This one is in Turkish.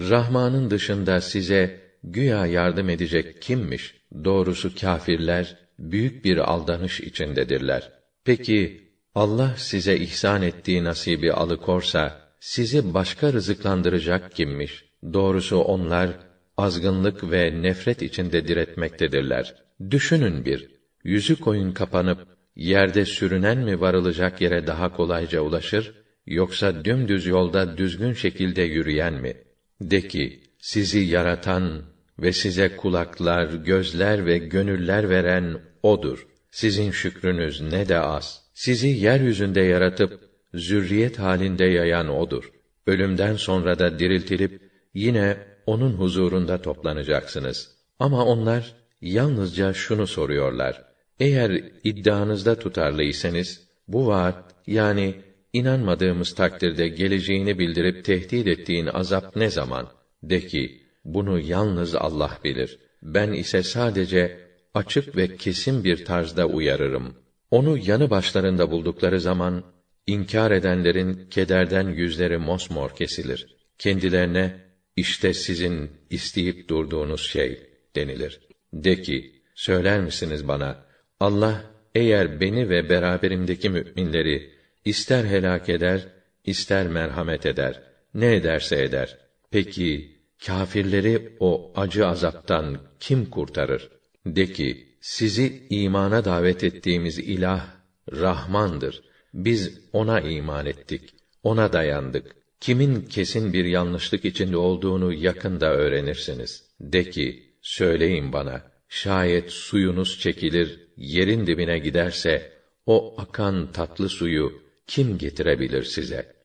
Rahman'ın dışında size güya yardım edecek kimmiş? Doğrusu kâfirler büyük bir aldanış içindedirler. Peki Allah size ihsan ettiği nasibi alıkorsa sizi başka rızıklandıracak kimmiş? Doğrusu onlar azgınlık ve nefret içinde diretmektedirler. Düşünün bir, yüzü koyun kapanıp yerde sürünen mi varılacak yere daha kolayca ulaşır yoksa dümdüz yolda düzgün şekilde yürüyen mi? De ki, sizi yaratan ve size kulaklar, gözler ve gönüller veren odur. Sizin şükrünüz ne de az. Sizi yeryüzünde yaratıp zürriyet halinde yayan odur. Ölümden sonra da diriltilip yine onun huzurunda toplanacaksınız. Ama onlar yalnızca şunu soruyorlar. Eğer iddianızda tutarlıysanız bu vaat yani inanmadığımız takdirde geleceğini bildirip tehdit ettiğin azap ne zaman? De ki, bunu yalnız Allah bilir. Ben ise sadece açık ve kesin bir tarzda uyarırım. Onu yanı başlarında buldukları zaman inkar edenlerin kederden yüzleri mosmor kesilir. Kendilerine işte sizin isteyip durduğunuz şey denilir. De ki, söyler misiniz bana, Allah eğer beni ve beraberimdeki müminleri ister helak eder, ister merhamet eder. Ne ederse eder. Peki kâfirleri o acı azaptan kim kurtarır? De ki, sizi imana davet ettiğimiz ilah Rahmandır. Biz ona iman ettik. Ona dayandık. Kimin kesin bir yanlışlık içinde olduğunu yakında öğrenirsiniz. De ki, söyleyin bana, şayet suyunuz çekilir, yerin dibine giderse, o akan tatlı suyu kim getirebilir size?'